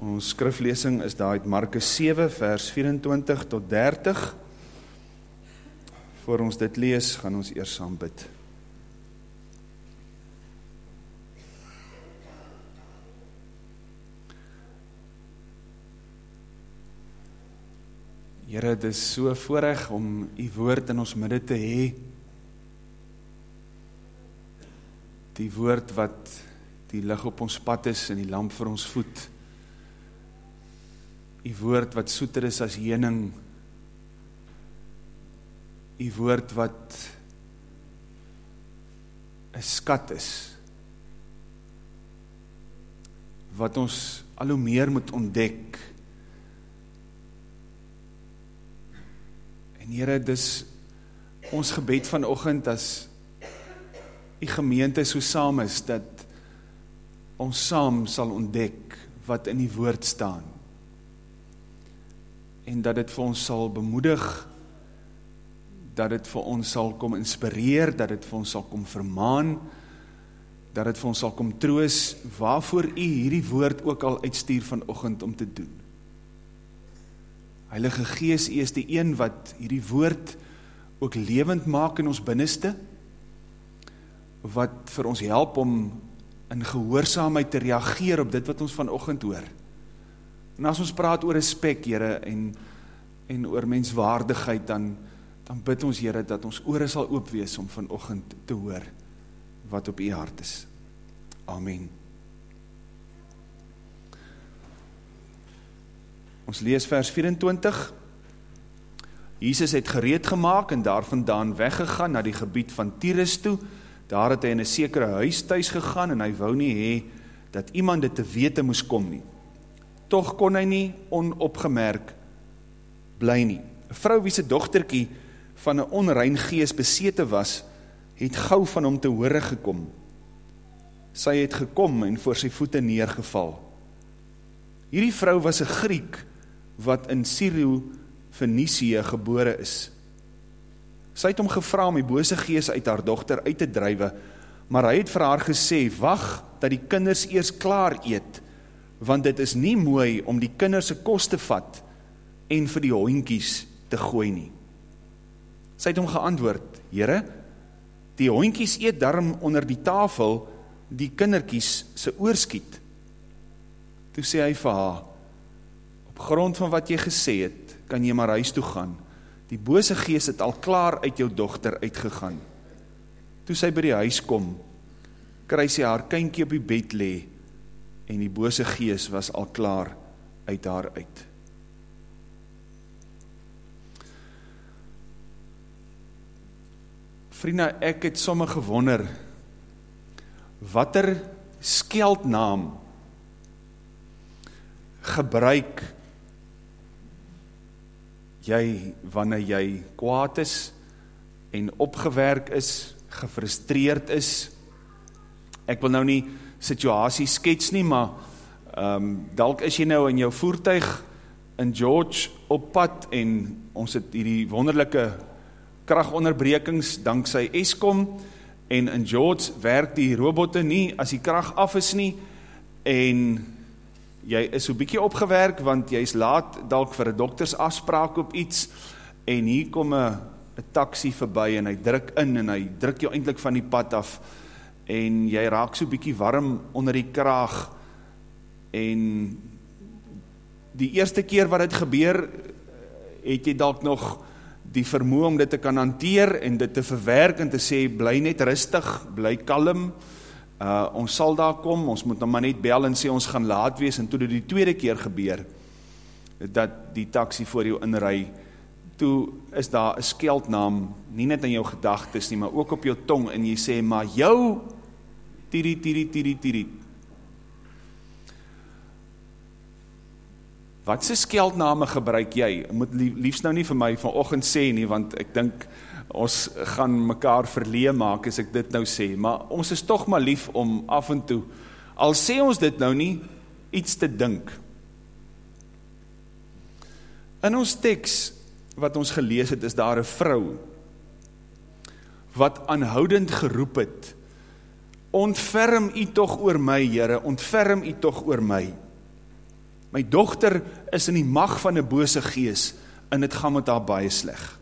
Ons skriflesing is daar uit Markus 7 vers 24 tot 30. Voor ons dit lees, gaan ons eers saam bid. Here, dit is so voorreg om u woord in ons midde te hê. Die woord wat die lig op ons pad is en die lamp vir ons voet u woord wat soeter is as hening, u woord wat een skat is, wat ons al hoe meer moet ontdek, en heren, dis ons gebed vanochtend as die gemeente so saam is, dat ons saam sal ontdek wat in die woord staan, en dat dit vir ons sal bemoedig, dat dit vir ons sal kom inspireer, dat dit vir ons sal kom vermaan, dat dit vir ons sal kom troos, waarvoor u hierdie woord ook al uitstuur vanochtend om te doen. Heilige Gees, u is die een wat hierdie woord ook levend maak in ons binneste, wat vir ons help om in gehoorzaamheid te reageer op dit wat ons vanochtend hoor. En as ons praat oor respect, Heere, en, en oor menswaardigheid, dan, dan bid ons, Heere, dat ons oor sal oopwees om vanochtend te hoor wat op die hart is. Amen. Ons lees vers 24. Jesus het gereed gemaakt en daar vandaan weggegaan na die gebied van Tyrus toe. Daar het hy in een sekere huis thuis gegaan en hy wou nie hee dat iemand dit te wete moes kom nie toch kon hy nie onopgemerk bly nie. Een vrou wie sy dochterkie van een onrein gees besete was, het gauw van hom te hore gekom. Sy het gekom en voor sy voete neergeval. Hierdie vrou was een Griek wat in Syrio Fenicie gebore is. Sy het hom gevra om die bose gees uit haar dochter uit te drijwe, maar hy het vir haar gesê, wacht dat die kinders eers klaar eet, want dit is nie mooi om die kinderse kost te vat en vir die hoinkies te gooi nie. Sy het hom geantwoord, Heere, die hoinkies eet daarom onder die tafel die kinderkies se oorskiet. Toe sê hy vir haar, op grond van wat jy gesê het, kan jy maar huis toe gaan. Die bose gees het al klaar uit jou dochter uitgegaan. Toe sy by die huis kom, kry sy haar kynkie op die bed lee, en die bose gees was al klaar uit haar uit. Vriende, ek het somme gewonder, wat er skeldnaam gebruik jy wanneer jy kwaad is en opgewerk is, gefrustreerd is. Ek wil nou nie situasie skets nie, maar um, dalk is jy nou in jou voertuig in George op pad en ons het hierdie wonderlijke krachtonderbrekings dankzij Eskom en in George werk die robotte nie as die kracht af is nie en jy is so bykie opgewerk want jy is laat dalk vir een dokters afspraak op iets en hier kom een taxi voorbij en hy druk in en hy druk jou eindelijk van die pad af en jy raak so bykie warm onder die kraag. En die eerste keer wat het gebeur het jy dalk nog die vermoe om dit te kan hanteer en dit te verwerk en te sê bly net rustig, bly kalm. Uh, ons sal daar kom, ons moet nou maar net bel en sê ons gaan laat wees. En toe dit die tweede keer gebeur dat die taxi voor jou inrui toe is daar een skeldnaam nie net in jou gedagtes nie, maar ook op jou tong en jy sê, maar jou tiri, tiri, tiri, tiri. Wat se skeldname gebruik jy? Moet liefs nou nie vir my vanoggend sê nie want ek dink ons gaan mekaar verleë maak as ek dit nou sê, maar ons is tog maar lief om af en toe al sê ons dit nou nie iets te dink. In ons teks wat ons gelees het is daar 'n vrou wat aanhoudend geroep het ontferm u toch oor my, Heere, ontferm u toch oor my. My dochter is in die mag van 'n bose gees en dit gaan met haar baie sleg.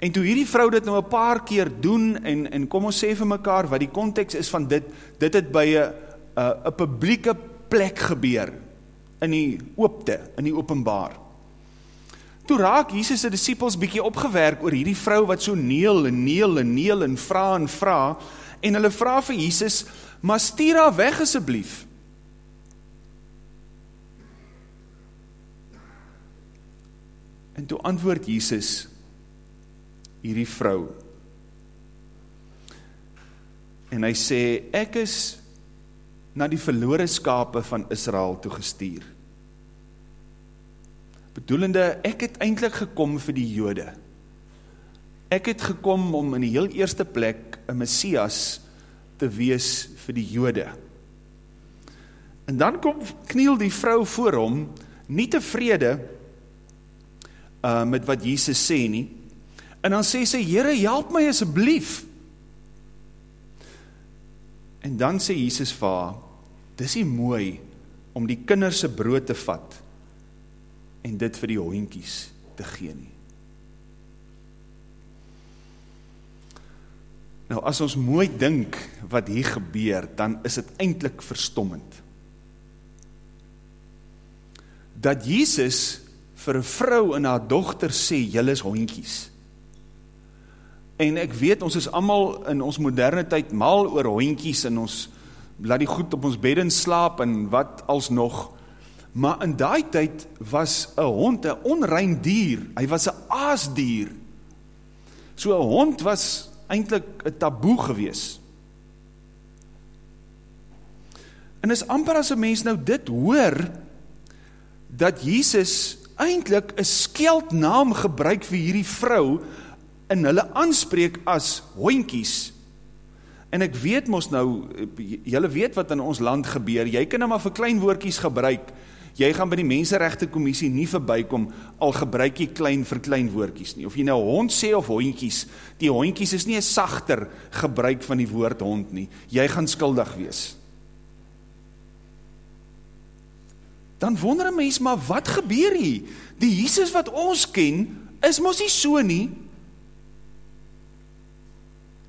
En toe hierdie vrou dit nou 'n paar keer doen en en kom ons sê vir mekaar wat die konteks is van dit, dit het by 'n 'n 'n publieke plek gebeur in die oopte, in die openbaar. Toe raak Jesus se disippels bietjie opgewerk oor hierdie vrou wat so neel en neel en neel en vra en vra en hulle vra vir Jesus, "Maar stuur haar weg asseblief." En toe antwoord Jesus hierdie vrou. En hy sê ek is na die verlore skape van Israel toe gestuur. Bedoelende ek het eintlik gekom vir die Jode. Ek het gekom om in die heel eerste plek 'n Messias te wees vir die Jode. En dan kom kniel die vrou voor hom, nie tevrede uh, met wat Jesus sê nie. En dan sê sy, Here, help my asseblief. En dan sê Jesus vir haar, dis nie mooi om die kinders se brood te vat en dit vir die hondjies te gee nie. Nou as ons mooi dink wat hier gebeur, dan is dit eintlik verstommend. Dat Jesus vir 'n vrou en haar dogter sê julle is hondjies. En ek weet ons is almal in ons moderne tyd mal oor hondjies en ons laat die goed op ons beddens slaap en wat alsnog. Maar in daai tyd was 'n hond 'n onrein dier. Hy was 'n aasdier. So 'n hond was eintlik 'n taboe gewees. En is amper as 'n mens nou dit hoor dat Jesus eintlik 'n skeldnaam gebruik vir hierdie vrou en hulle aanspreek as hondjies. En ek weet mos nou julle weet wat in ons land gebeur. Jy kan nou maar vir klein woordjies gebruik. Jy gaan by die menseregte kommissie nie verbykom al gebruik jy klein vir klein woordjies nie. Of jy nou hond sê of hondjies, die hondjies is nie 'n sagter gebruik van die woord hond nie. Jy gaan skuldig wees. dan wonder 'n mens maar wat gebeur hier? Die Jesus wat ons ken, is mos nie so nie.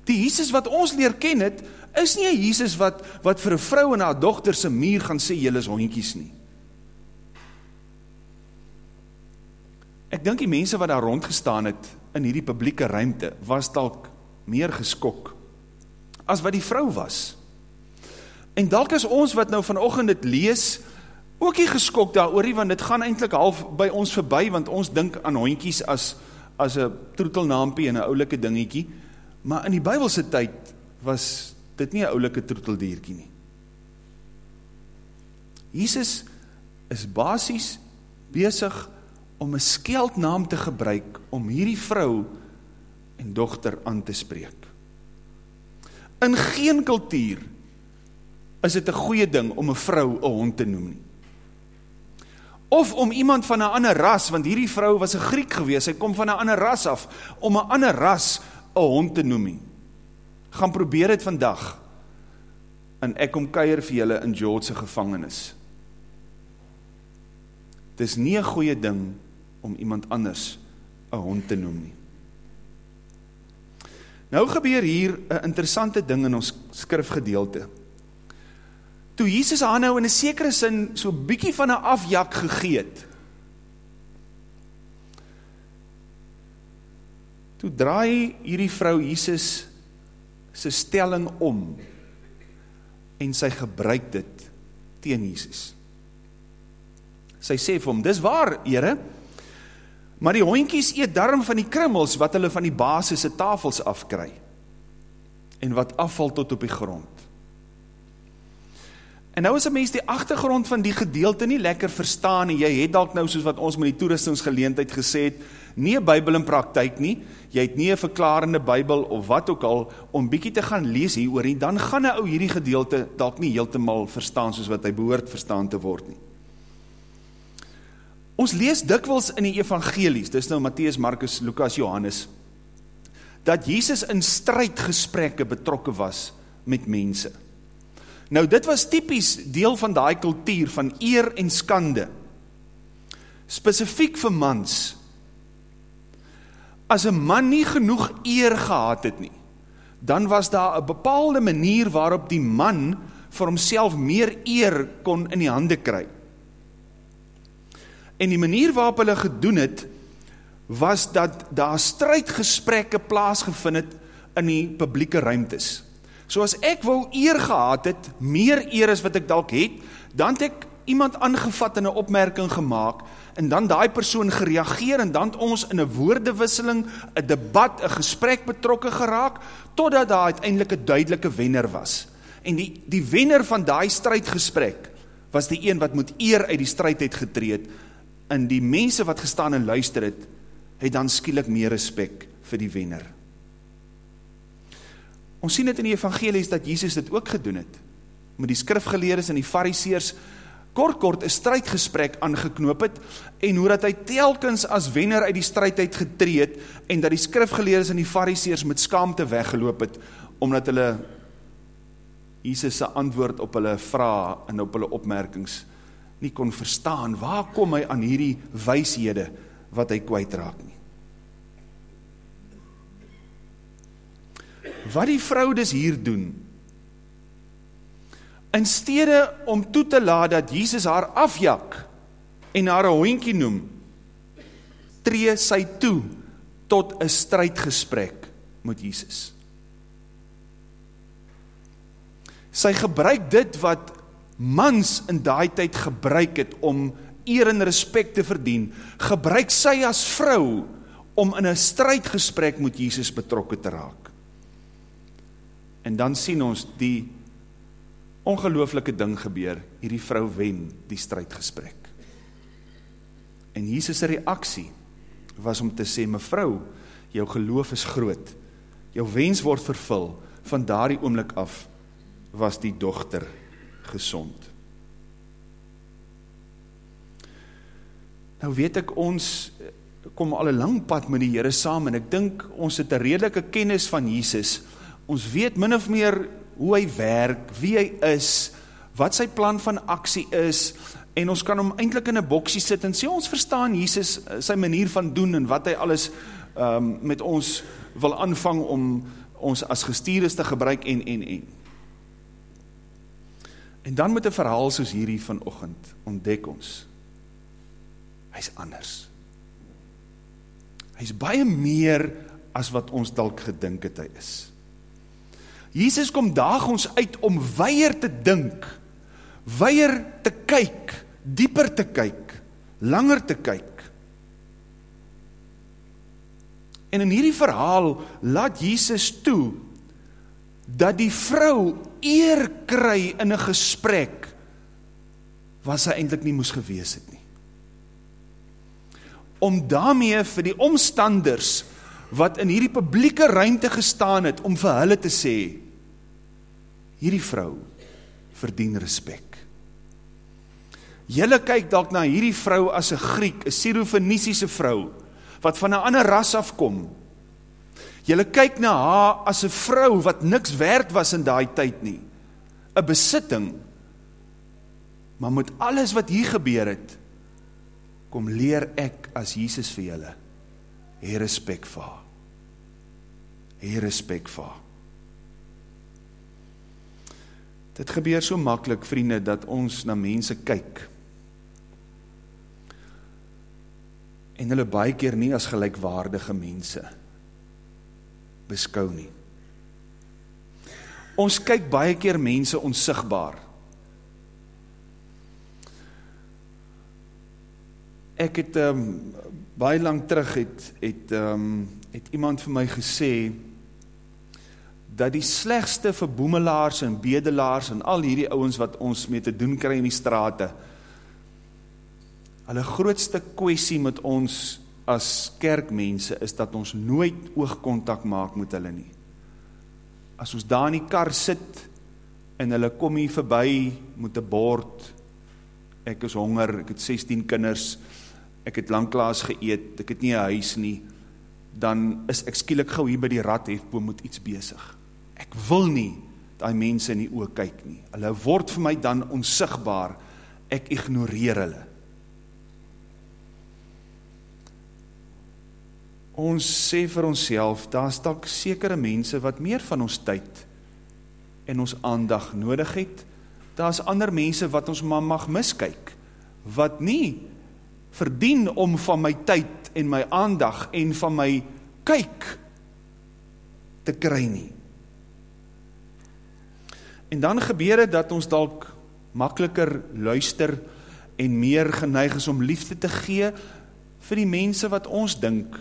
Die Jesus wat ons leer ken het, is nie 'n Jesus wat wat vir 'n vrou en haar dogter se muur gaan sê julle is hondjies nie. Ek dink die mense wat daar rond gestaan het in hierdie publieke ruimte was dalk meer geskok as wat die vrou was. En dalk is ons wat nou vanoggend dit lees, ook nie geskok daaroor nie want dit gaan eintlik half by ons verby want ons dink aan hondjies as as 'n troetelnaampie en 'n oulike dingetjie. Maar in die Bybelse tyd was dit nie 'n oulike troeteldiertjie nie. Jesus is basies besig om 'n skeldnaam te gebruik om hierdie vrou en dogter aan te spreek. In geen kultuur is dit 'n goeie ding om 'n vrou 'n hond te noem nie of om iemand van 'n ander ras want hierdie vrou was 'n Griek gewees, sy kom van 'n ander ras af om 'n ander ras 'n hond te noem. Gaan probeer dit vandag. En ek kom kuier vir julle in George se gevangenis. Dis nie 'n goeie ding om iemand anders 'n hond te noem nie. Nou gebeur hier 'n interessante ding in ons skrifgedeelte toe Jesus haar nou in 'n sekere sin so bietjie van 'n afjak gegee het. Toe draai hierdie vrou Jesus se stelling om en sy gebruik dit teen Jesus. Sy sê vir hom: "Dis waar, Here, maar die hondjies eet darm van die krummels wat hulle van die baas se tafels afkry en wat afval tot op die grond." En nou as 'n mens die agtergrond van die gedeelte nie lekker verstaan en jy het dalk nou soos wat ons met die toeristingsgeleentheid gesê het, nie 'n Bybel in praktyk nie, jy het nie 'n verklarende Bybel of wat ook al om bietjie te gaan lees hieroor nie, dan gaan 'n ou hierdie gedeelte dalk nie heeltemal verstaan soos wat hy behoort verstaan te word nie. Ons lees dikwels in die evangelies, dis nou Matteus, Markus, Lukas, Johannes, dat Jesus in strydgesprekke betrokke was met mense. Nou dit was typies deel van daai kultuur van eer en skande. Spesifiek vir mans. As 'n man nie genoeg eer gehad het nie, dan was daar 'n bepaalde manier waarop die man vir homself meer eer kon in die hande kry. En die manier waarop hulle gedoen het was dat daar strydgesprekke plaasgevind het in die publieke ruimtes. So as ek wou eer gehad het, meer eer as wat ek dalk het, dan het ek iemand aangevat en 'n opmerking gemaak en dan daai persoon gereageer en dan ons in 'n woordewisseling, 'n debat, 'n gesprek betrokke geraak totdat daar uiteindelik 'n duidelike wenner was. En die die wenner van daai strydgesprek was die een wat met eer uit die stryd het getree het. En die mense wat gestaan en luister het, het dan skielik meer respek vir die wenner. Ons sien dit in die evangelies dat Jesus dit ook gedoen het. Met die skrifgeleerdes en die fariseërs kort kort 'n strydgesprek aangeknoop het en hoe dat hy telkens as wenner uit die stryd uit getree het en dat die skrifgeleerdes en die fariseërs met skaamte weggeloop het omdat hulle Jesus se antwoord op hulle vrae en op hulle opmerkings nie kon verstaan. Waar kom hy aan hierdie wyshede wat hy kwytraak nie? Wat die vrou dus hier doen, in stede om toe te laat dat Jesus haar afjak en haar een hoentjie noem, tree sy toe tot een strijdgesprek met Jesus. Sy gebruik dit wat mans in daai tyd gebruik het om eer en respect te verdien, gebruik sy as vrou om in een strijdgesprek met Jesus betrokken te raak. En dan sien ons die ongelooflike ding gebeur, hierdie vrou wen die strijdgesprek. En Jesus' reaksie was om te sê, mevrou, jou geloof is groot, jou wens word vervul, van daardie oomlik af was die dochter gezond. Nou weet ek, ons kom al een lang pad met die Heere saam, en ek dink ons het een redelike kennis van Jesus, ons weet min of meer hoe hy werk, wie hy is, wat sy plan van aksie is, en ons kan hom eindelijk in een boksie sit en sê, ons verstaan Jesus, sy manier van doen en wat hy alles um, met ons wil aanvang om ons as gestuurdes te gebruik en, en, en. En dan met een verhaal soos hierdie vanochtend ontdek ons, hy is anders. Hy is baie meer as wat ons dalk gedink het hy is. Jesus kom daag ons uit om weier te dink, weier te kyk, dieper te kyk, langer te kyk. En in hierdie verhaal laat Jesus toe dat die vrou eer kry in 'n gesprek wat sy eintlik nie moes gewees het nie. Om daarmee vir die omstanders wat in hierdie publieke ruimte gestaan het om vir hulle te sê hierdie vrou verdien respek. Julle kyk dalk na hierdie vrou as 'n Griek, 'n Sirofenisiese vrou wat van 'n ander ras afkom. Julle kyk na haar as 'n vrou wat niks werd was in daai tyd nie. 'n Besitting. Maar met alles wat hier gebeur het, kom leer ek as Jesus vir julle hê respek vir haar. Hê respek vir haar. Dit gebeur so makkelijk, vriende, dat ons na mense kyk en hulle baie keer nie as gelijkwaardige mense beskou nie. Ons kyk baie keer mense onsigbaar. Ek het um, baie lang terug het, het, um, het iemand vir my gesê, dat die slegste vir boemelaars en bedelaars en al hierdie ouwens wat ons mee te doen kry in die strate, hulle grootste kwestie met ons as kerkmense is dat ons nooit oogkontak maak met hulle nie. As ons daar in die kar sit en hulle kom hier verby met een bord, ek is honger, ek het 16 kinders, ek het langklaas geëet, ek het nie een huis nie, dan is ek skielik gauw hier by die rad hefboom met iets bezig ek wil nie daai mense in die oë kyk nie. Hulle word vir my dan onsigbaar. Ek ignoreer hulle. Ons sê vir onsself, daar's dalk sekere mense wat meer van ons tyd en ons aandag nodig het. Daar's ander mense wat ons maar mag miskyk wat nie verdien om van my tyd en my aandag en van my kyk te kry nie. En dan gebeur dit dat ons dalk makliker luister en meer geneig is om liefde te gee vir die mense wat ons dink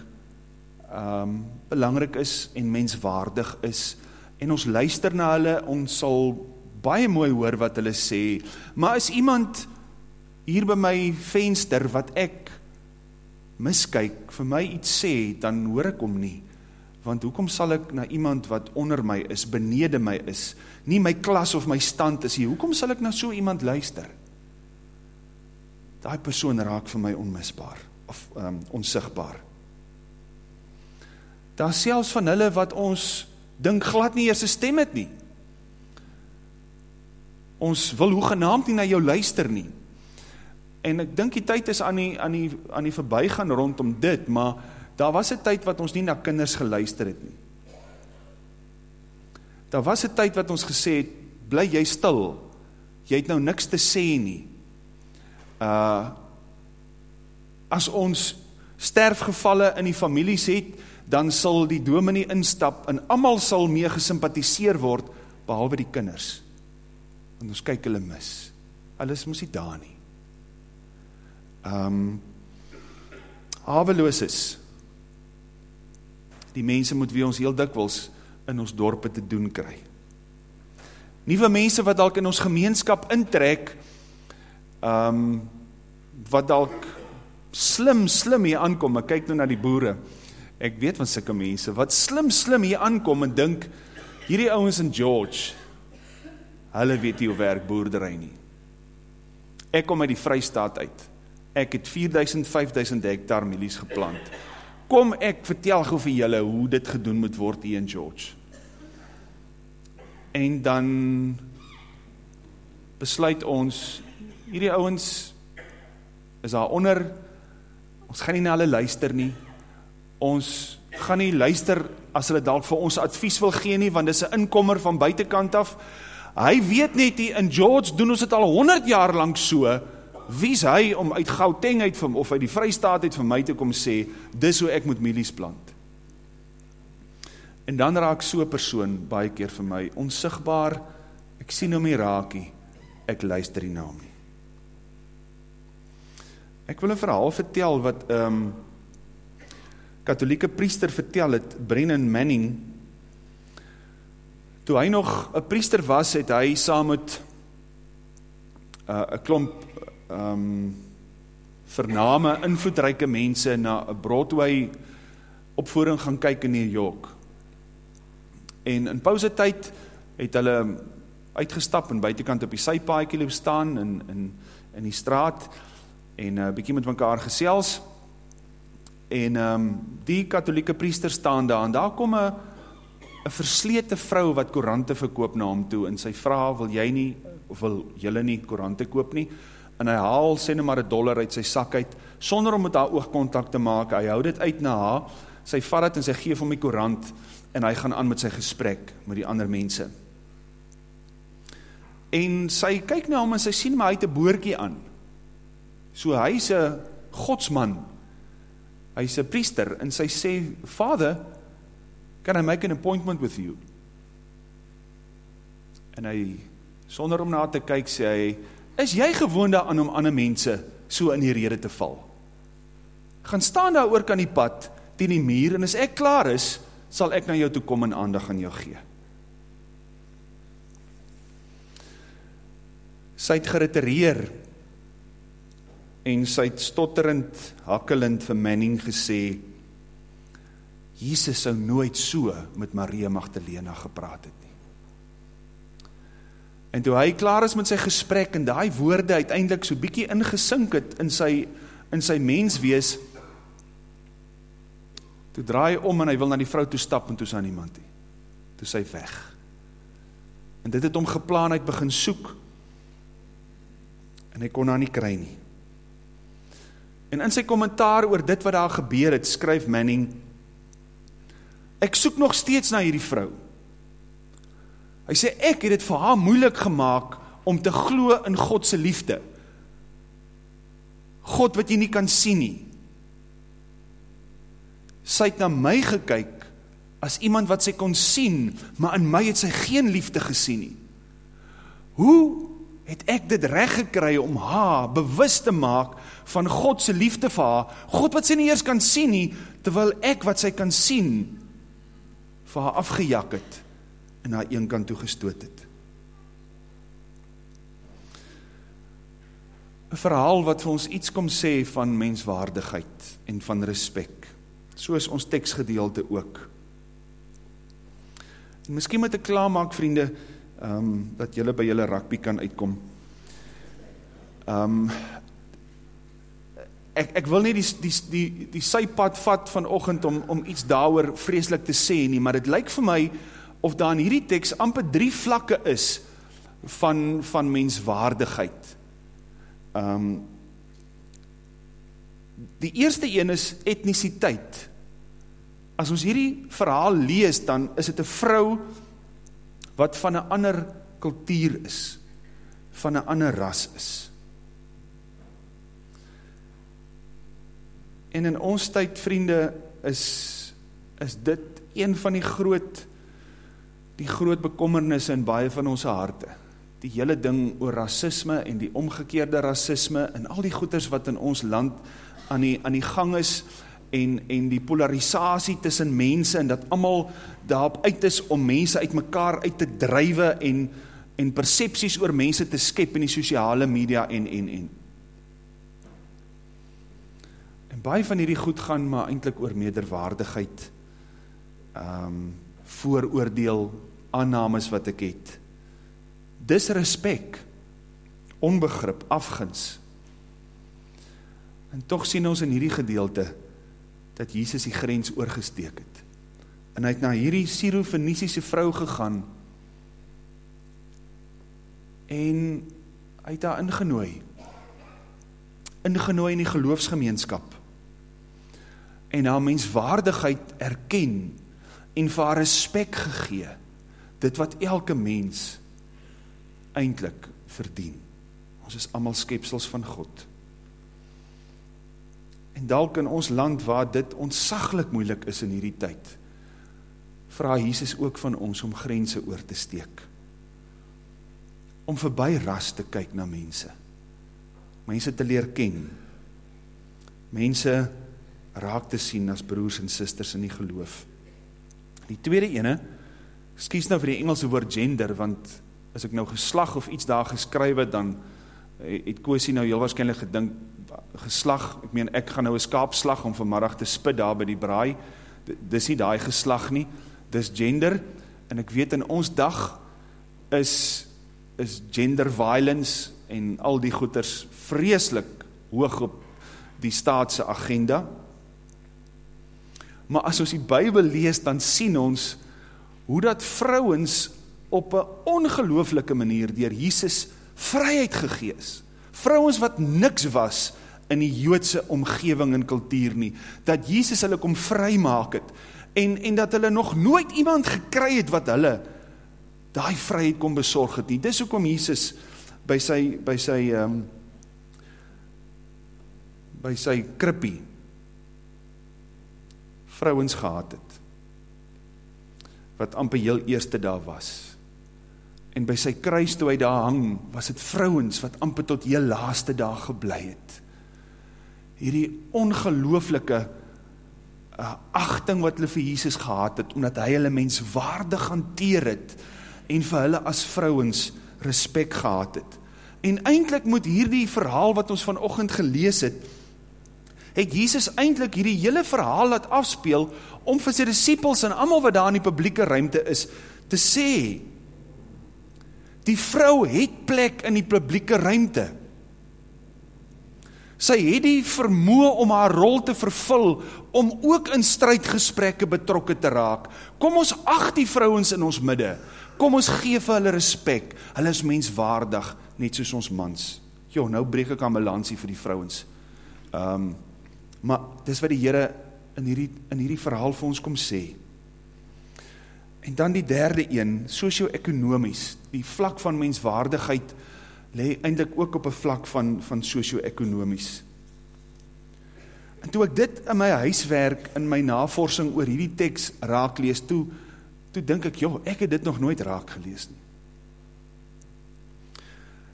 um belangrik is en menswaardig is en ons luister na hulle ons sal baie mooi hoor wat hulle sê maar is iemand hier by my venster wat ek miskyk vir my iets sê dan hoor ek hom nie want hoekom sal ek na iemand wat onder my is, benede my is, nie my klas of my stand is hier, hoekom sal ek na so iemand luister? Daai persoon raak vir my onmisbaar, of um, onsigbaar. Daar selfs van hulle wat ons dink glad nie eers 'n stem het nie. Ons wil hoegenaamd nie na jou luister nie. En ek dink die tyd is aan die aan die aan die verbygaan rondom dit, maar Daar was 'n tyd wat ons nie na kinders geluister het nie. Daar was 'n tyd wat ons gesê het, bly jy stil. Jy het nou niks te sê nie. Uh as ons sterfgevalle in die families het, dan sal die dominee instap en almal sal mee gesimpatiseer word behalwe die kinders. Want ons kyk hulle mis. Hulle is mos nie daar nie. Um haweloses die mense moet wie ons heel dikwels in ons dorpe te doen kry. Nuwe mense wat dalk in ons gemeenskap intrek, ehm um, wat dalk slim slim hier aankom. Ek kyk nou na die boere. Ek weet van sulke mense wat slim slim hier aankom en dink hierdie ouens in George hulle weet nie hoe werk boerdery nie. Ek kom uit die Vrystaat uit. Ek het 4000 5000 hektaar mielies geplant. Kom ek vertel gou vir julle hoe dit gedoen moet word hier in George. En dan besluit ons hierdie ouens is daar onder ons gaan nie na hulle luister nie. Ons gaan nie luister as hulle dalk vir ons advies wil gee nie want dis 'n inkomer van buitekant af. Hy weet net hier in George doen ons dit al 100 jaar lank so wie's hy om uit Gauteng uit van of uit die Vrystaat uit vir my te kom sê dis hoe ek moet mielies plant. En dan raak so 'n persoon baie keer vir my onsigbaar. Ek sien hom nie raakie. Ek luister nie na hom nie. Ek wil 'n verhaal vertel wat ehm um, Katolieke priester vertel het Brennan Manning toe hy nog 'n priester was het hy saam met uh, 'n klomp um, vername invloedryke mense na 'n Broadway opvoering gaan kyk in New York. En in pouse tyd het hulle uitgestap en buitekant op die sypaadjie loop staan in in in die straat en 'n uh, bietjie met mekaar gesels. En ehm um, die katolieke priester staan daar en daar kom 'n 'n verslete vrou wat koerante verkoop na hom toe en sy vra wil jy nie of wil julle nie koerante koop nie? en hy haal sê net maar 'n dollar uit sy sak uit sonder om met haar oogkontak te maak. Hy hou dit uit na haar. Sy vat dit en sy gee hom die koerant en hy gaan aan met sy gesprek met die ander mense. En sy kyk na hom en sy sien maar hy het 'n boortjie aan. So hy's 'n godsman. Hy's 'n priester en sy sê, "Father, can I make an appointment with you?" En hy sonder om na te kyk sê hy, Is jy gewoond daaraan om ander mense so in die rede te val? Gaan staan daar oor kan die pad teen die muur en as ek klaar is, sal ek na jou toe kom en aandag aan jou gee. Sy het geritereer en sy het stotterend, hakkelend vir Manning gesê Jesus sou nooit so met Maria Magdalena gepraat het. En toe hy klaar is met sy gesprek en daai woorde uiteindelik so bietjie ingesink het in sy in sy menswees, toe draai hy om en hy wil na die vrou toe stap en toe is daar niemand nie. Toe sy weg. En dit het hom geplan uit begin soek. En hy kon haar nie kry nie. En in sy kommentaar oor dit wat daar gebeur het, skryf Manning, Ek soek nog steeds na hierdie vrou. Hy sê ek het dit vir haar moeilik gemaak om te glo in God se liefde. God wat jy nie kan sien nie. Sy het na my gekyk as iemand wat sy kon sien, maar in my het sy geen liefde gesien nie. Hoe het ek dit reg gekry om haar bewus te maak van God se liefde vir haar? God wat sy nie eers kan sien nie, terwyl ek wat sy kan sien vir haar afgejak het en haar een kant toe gestoot het. 'n Verhaal wat vir ons iets kom sê van menswaardigheid en van respek. Soos ons teksgedeelte ook. En miskien moet ek klaarmaak vriende, ehm um, dat julle by julle rugby kan uitkom. Ehm um, ek ek wil nie die die die die sypad vat vanoggend om om iets daaroor vreeslik te sê nie, maar dit lyk vir my of daar in hierdie teks amper drie vlakke is van van menswaardigheid. Ehm um, die eerste een is etnisiteit. As ons hierdie verhaal lees, dan is dit 'n vrou wat van 'n ander kultuur is, van 'n ander ras is. En in ons tyd vriende is is dit een van die groot die groot bekommernisse in baie van ons harte. Die hele ding oor rasisme en die omgekeerde rasisme en al die goeters wat in ons land aan die aan die gang is en en die polarisasie tussen mense en dat almal daarop uit is om mense uitmekaar uit te drywe en en persepsies oor mense te skep in die sosiale media en en en En baie van hierdie goed gaan maar eintlik oor meerderwaardigheid. Ehm um, vooroordeel, aannames wat ek het. Disrespek, onbegrip, afguns. En tog sien ons in hierdie gedeelte dat Jesus die grens oorgesteek het. En hy het na hierdie Sirofenisiese vrou gegaan en hy het haar ingenooi. Ingenooi in die geloofsgemeenskap en haar menswaardigheid erken en vir haar respek gegee dit wat elke mens eintlik verdien ons is almal skepsels van God en dalk in ons land waar dit ontsaglik moeilik is in hierdie tyd vra Jesus ook van ons om grense oor te steek. Om verby ras te kyk na mense. Mense te leer ken. Mense raak te sien as broers en susters in die geloof. Die tweede ene, skies nou vir die Engelse woord gender, want as ek nou geslag of iets daar geskryf het, dan het Koosie nou heel waarschijnlijk gedink, geslag, ek meen ek gaan nou een skaapslag om vanmiddag te spit daar by die braai, dis nie die geslag nie, dis gender, en ek weet in ons dag is, is gender violence en al die goeders vreeslik hoog op die staatse agenda, Maar as ons die Bybel lees, dan sien ons hoe dat vrouens op 'n ongelooflike manier deur Jesus vryheid gegee is. Vrouens wat niks was in die Joodse omgewing en kultuur nie, dat Jesus hulle kom vrymaak het en en dat hulle nog nooit iemand gekry het wat hulle daai vryheid kom besorg het nie. Dis hoekom Jesus by sy by sy um, by sy krippie vrouens gehad het wat amper heel eerste daar was en by sy kruis toe hy daar hang was het vrouens wat amper tot heel laaste daar geblei het. Hierdie ongelooflike uh, achting wat hulle vir Jesus gehad het omdat hy hulle menswaardig hanteer het en vir hulle as vrouens respect gehad het. En eindelijk moet hierdie verhaal wat ons vanochtend gelees het het Jesus eintlik hierdie hele verhaal laat afspeel om vir sy disippels en almal wat daar in die publieke ruimte is te sê die vrou het plek in die publieke ruimte. Sy het die vermoë om haar rol te vervul om ook in strydgesprekke betrokke te raak. Kom ons ag die vrouens in ons midde. kom ons gee vir hulle respek, hulle is menswaardig, net soos ons mans. Jo, nou breek ek aan balansie vir die vrouwens. Um, maar dis wat die Heere in hierdie, in hierdie verhaal vir ons kom sê. En dan die derde een, socio-economies, die vlak van menswaardigheid, le eindelijk ook op een vlak van, van socio-economies. En toe ek dit in my huiswerk, in my navorsing oor hierdie tekst raak lees, toe, toe denk ek, joh, ek het dit nog nooit raak gelees nie.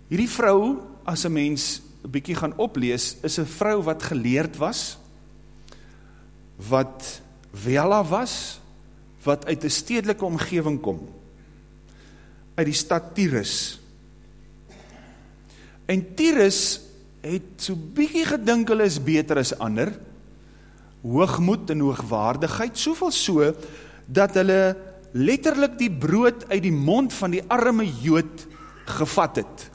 Hierdie vrou, as een mens een bykie gaan oplees, is een vrou wat geleerd was, wat wela was, wat uit die stedelike omgeving kom, uit die stad Tyrus. En Tyrus het so bykie gedink hulle is beter as ander, hoogmoed en hoogwaardigheid, soveel so, dat hulle letterlik die brood uit die mond van die arme jood gevat het.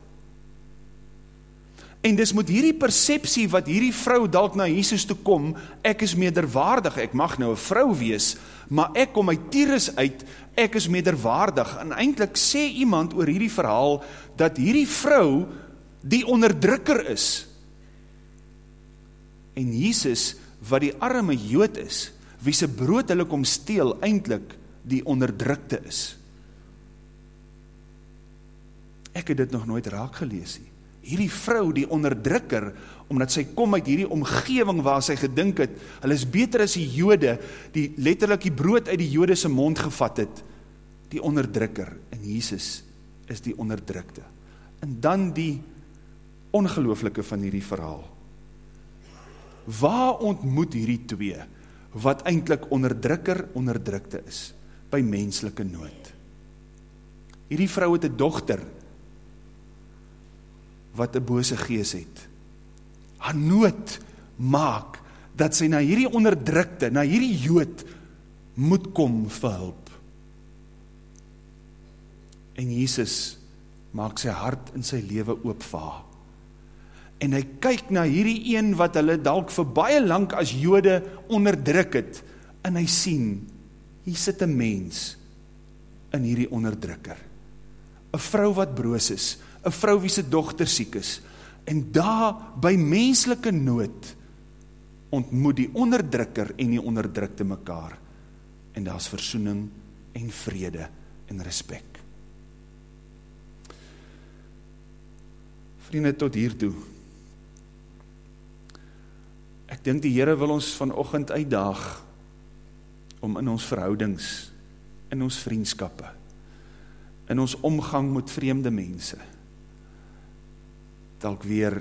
En dis moet hierdie perceptie wat hierdie vrou dalk na Jesus toe kom, ek is mederwaardig, ek mag nou een vrou wees, maar ek kom uit Tyrus uit, ek is mederwaardig. En eindelijk sê iemand oor hierdie verhaal, dat hierdie vrou die onderdrukker is. En Jesus, wat die arme jood is, wie sy brood hulle kom steel, eindelijk die onderdrukte is. Ek het dit nog nooit raak gelees nie. Hierdie vrou, die onderdrukker, omdat sy kom uit hierdie omgeving waar sy gedink het, hulle is beter as die jode, die letterlijk die brood uit die jode sy mond gevat het, die onderdrukker, en Jesus is die onderdrukte. En dan die ongelooflike van hierdie verhaal. Waar ontmoet hierdie twee, wat eindelijk onderdrukker onderdrukte is, by menslike nood? Hierdie vrou het een dochter, wat een bose gees het. Haar nood maak, dat sy na hierdie onderdrukte, na hierdie jood, moet kom vir hulp. En Jesus maak sy hart in sy leven oopvaar en hy kyk na hierdie een wat hulle dalk vir baie lang as jode onderdruk het, en hy sien, hier sit een mens in hierdie onderdrukker. Een vrou wat broos is, een vrou wie sy dochter siek is, en daar by menslike nood ontmoet die onderdrukker en die onderdrukte mekaar, en daar is versoening en vrede en respect. Vrienden, tot hiertoe, Ek dink die Here wil ons vanoggend uitdaag om in ons verhoudings, in ons vriendskappe, in ons omgang met vreemde mense dalk weer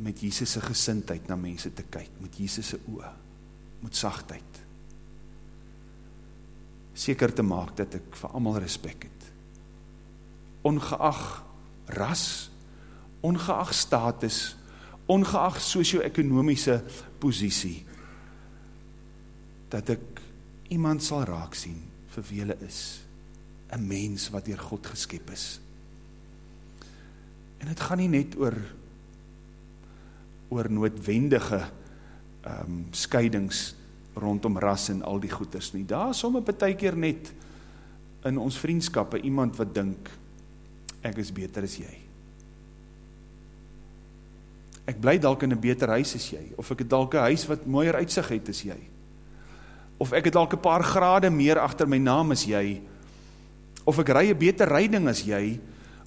met Jesus se gesindheid na mense te kyk, met Jesus se oë, met sagtheid. Seker te maak dat ek vir almal respek het. Ongeag ras, ongeag status, ongeag sosio-ekonomiese posisie, dat ek iemand sal raak sien vir wie hulle is, een mens wat dier God geskep is. En het gaan nie net oor, oor noodwendige um, scheidings rondom ras en al die goeders nie. Daar is somme betek net in ons vriendskappe iemand wat dink, ek is beter as jy ek bly dalk in 'n beter huis as jy of ek het dalk 'n huis wat mooier uitsig het as jy of ek het dalk 'n paar grade meer agter my naam as jy of ek ry 'n beter ryding as jy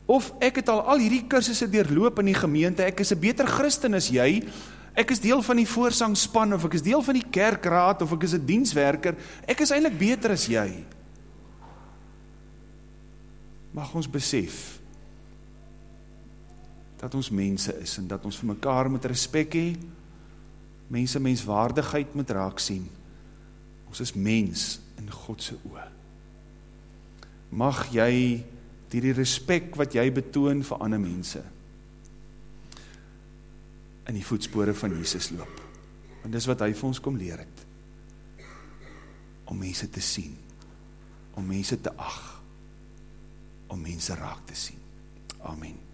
of ek het al al hierdie kursusse deurloop in die gemeente ek is 'n beter Christen as jy ek is deel van die voorsangspan of ek is deel van die kerkraad of ek is 'n dienswerker ek is eintlik beter as jy mag ons besef dat ons mense is en dat ons vir mekaar moet respek hee, mense menswaardigheid moet raak sien. Ons is mens in Godse oor. Mag jy die die respek wat jy betoon vir ander mense in die voetspore van Jesus loop. En dis wat hy vir ons kom leer het. Om mense te sien. Om mense te ag. Om mense raak te sien. Amen.